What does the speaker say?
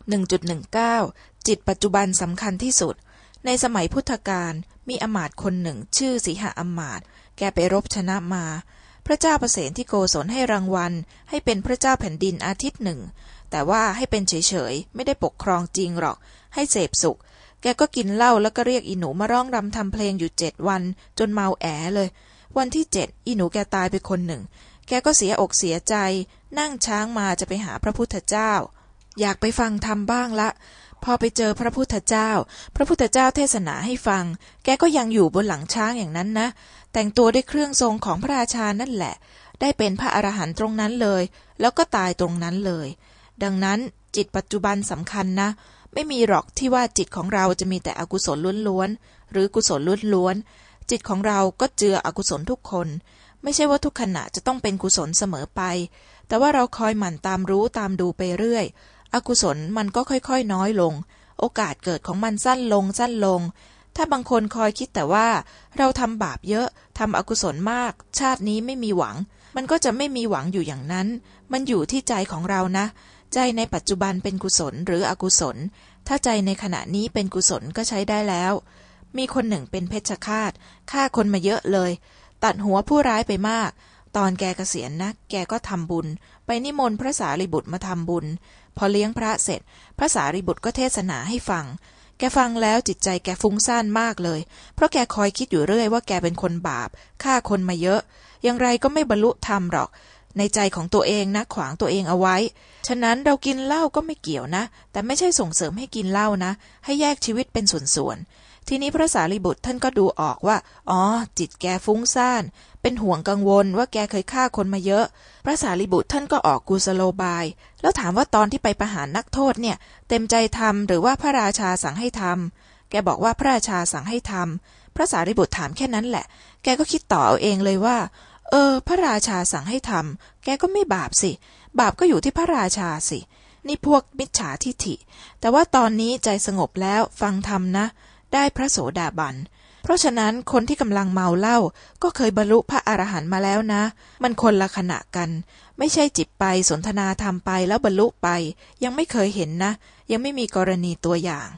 1.19 จิตปัจจุบันสำคัญที่สุด ในสมัยพุทธกาลมีอมาตคนหนึ่งชื่อสีหอมาตแกไปรบชนะมา พระเจ้าประเสนที่โกศลให้รางวัล ให้เป็นพระเจ้าแผ่นดินอาทิตย์หนึ่ง แต่ว่าให้เป็นเฉยๆ ไม่ได้ปกครองจริงหรอก ให้เสพสุข แกก็กินเหล้าแล้วก็เรียกอีหนูมาร้องรำทำเพลงอยู่เจ็ดวัน จนเมาแอเลย วันที่เจ็ดอีหนูแกตายไปคนหนึ่ง แกก็เสียอกเสียใจ นั่งช้างมาจะไปหาพระพุทธเจ้า อยากไปฟังธรรมบ้างละ พอไปเจอพระพุทธเจ้า พระพุทธเจ้าเทศนาให้ฟัง แกก็ยังอยู่บนหลังช้างอย่างนั้นนะ แต่งตัวด้วยเครื่องทรงของพระราชานั่นแหละ ได้เป็นพระอรหันต์ตรงนั้นเลย แล้วก็ตายตรงนั้นเลย ดังนั้นจิตปัจจุบันสำคัญนะ ไม่มีหรอกที่ว่าจิตของเราจะมีแต่อกุศลล้วนๆหรือกุศลล้วนๆจิตของเราก็เจืออกุศลทุกคน ไม่ใช่ว่าทุกขณะจะต้องเป็นกุศลเสมอไป แต่ว่าเราคอยหมั่นตามรู้ตามดูไปเรื่อย อกุศลมันก็ค่อยๆน้อยลง โอกาสเกิดของมันสั้นลงสั้นลง ถ้าบางคนคอยคิดแต่ว่า เราทำบาปเยอะทำอกุศลมาก ชาตินี้ไม่มีหวัง มันก็จะไม่มีหวังอยู่อย่างนั้น มันอยู่ที่ใจของเรานะ ใจในปัจจุบันเป็นกุศลหรืออกุศล ถ้าใจในขณะนี้เป็นกุศลก็ใช้ได้แล้ว มีคนหนึ่งเป็นเพชฌฆาตฆ่าคนมาเยอะเลย ตัดหัวผู้ร้ายไปมาก ตอนแกเกษียณนะแกก็ทำบุญ ไปนิมนต์พระสารีบุตรมาทำบุญ พอเลี้ยงพระเสร็จ พระสารีบุตรก็เทศนาให้ฟัง แกฟังแล้วจิตใจแกฟุ้งซ่านมากเลย เพราะแกคอยคิดอยู่เรื่อยว่าแกเป็นคนบาปฆ่าคนมาเยอะ อย่างไรก็ไม่บรรลุธรรมหรอก ในใจของตัวเองนะขวางตัวเองเอาไว้ ฉะนั้นเรากินเหล้าก็ไม่เกี่ยวนะ แต่ไม่ใช่ส่งเสริมให้กินเหล้านะ ให้แยกชีวิตเป็นส่วนๆ ทีนี้พระสารีบุตรท่านก็ดูออกว่า อ๋อ จิตแกฟุ้งซ่าน เป็นห่วงกังวลว่าแกเคยฆ่าคนมาเยอะ พระสารีบุตรท่านก็ออกกุสโลบาย แล้วถามว่าตอนที่ไปประหารนักโทษเนี่ย เต็มใจทำหรือว่าพระราชาสั่งให้ทำแกบอกว่าพระราชาสั่งให้ทำพระสารีบุตรถามแค่นั้นแหละ แกก็คิดต่อเอาเองเลยว่า เออ พระราชาสั่งให้ทำแกก็ไม่บาปสิ บาปก็อยู่ที่พระราชาสินี่พวกมิจฉาทิฐิ แต่ว่าตอนนี้ใจสงบแล้วฟังธรรมนะ ได้พระโสดาบัน เพราะฉะนั้นคนที่กำลังเมาเหล้าก็เคยบรรลุพระอรหันต์มาแล้วนะ มันคนละขณะกัน ไม่ใช่จิบไปสนทนาธรรมไปแล้วบรรลุไป ยังไม่เคยเห็นนะ ยังไม่มีกรณีตัวอย่าง